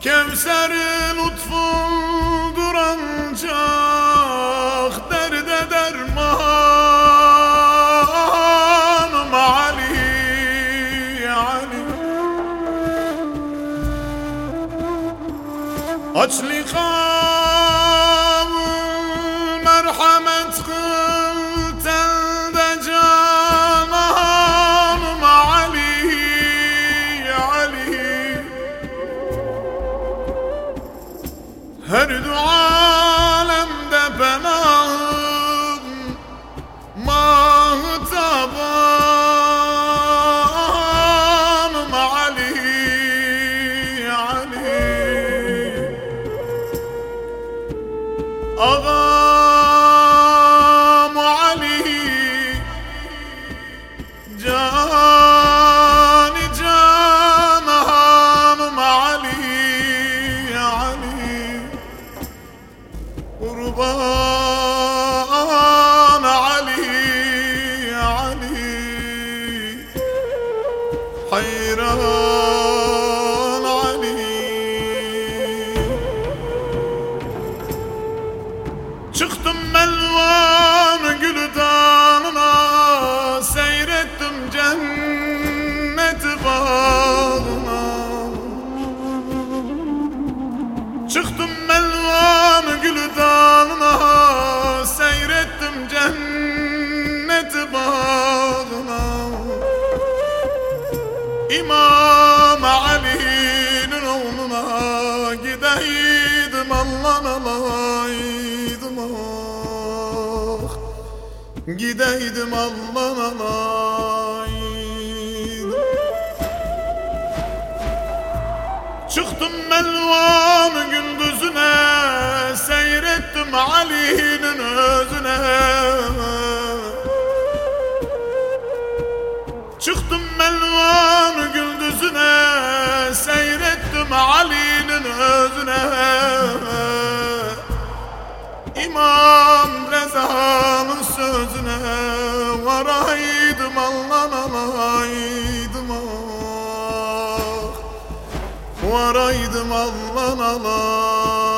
Kevser lütfun duranca Çıktım Melvan güldanına Seyrettim cennet bağına Çıktım Melvan güldanına Seyrettim cennet bağına İman Gideydim Allah'ın alayın Çıktım Melvan gündüzüne Seyrettim Ali'nin özüne. Çıktım Melvan gündüzüne Seyrettim Ali'nin özüne. İmam Reza özüne varaydım allan alaydım ah. Varaydım allan alaydım.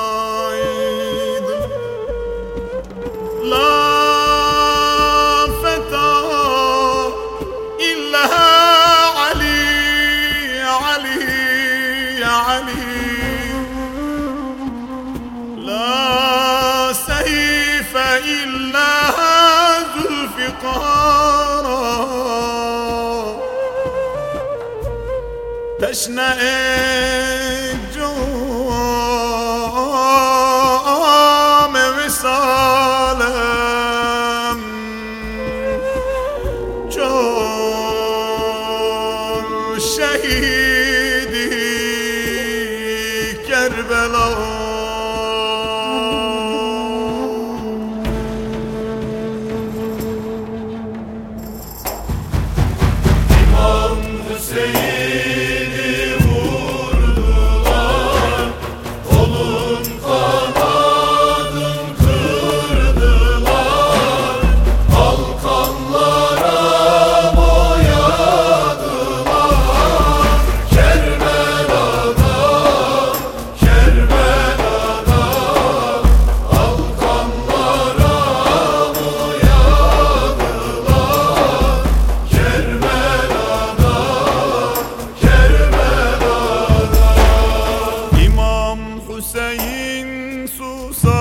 Krishna is. Hüseyin susamıştı.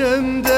Gül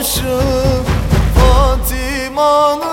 başı Fatima'nın